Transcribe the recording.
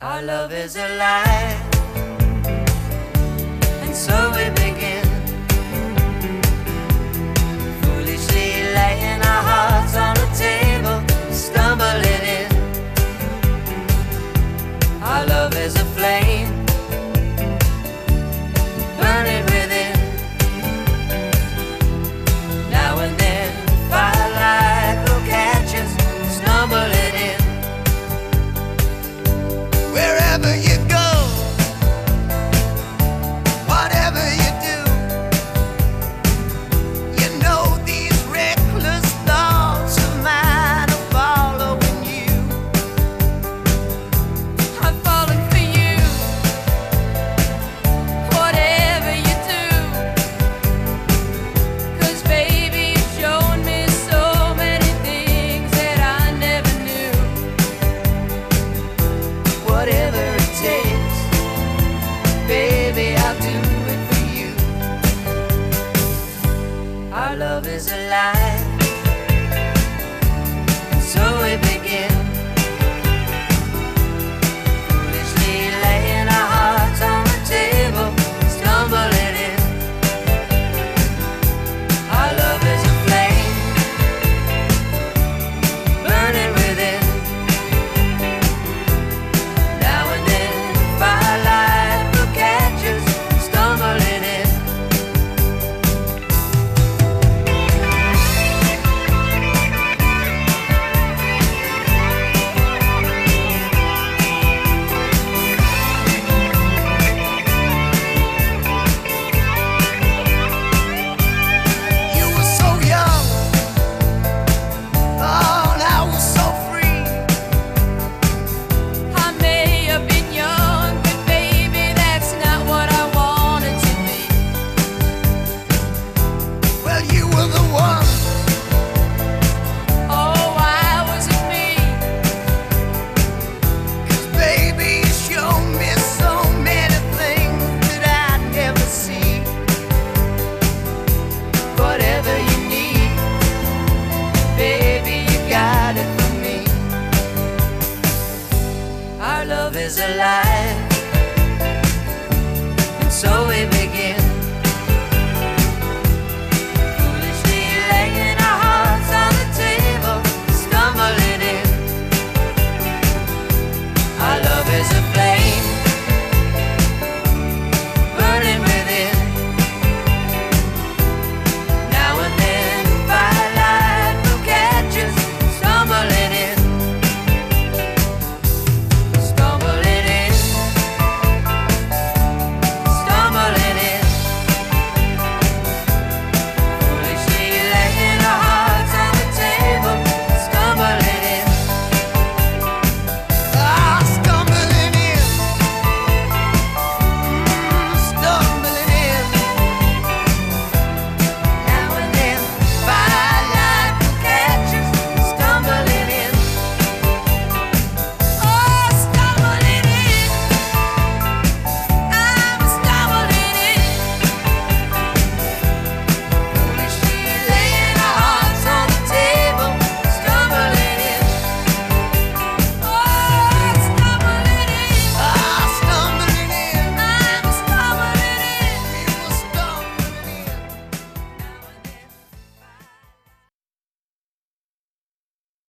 Our love is a lie. love is a lie. is a lie.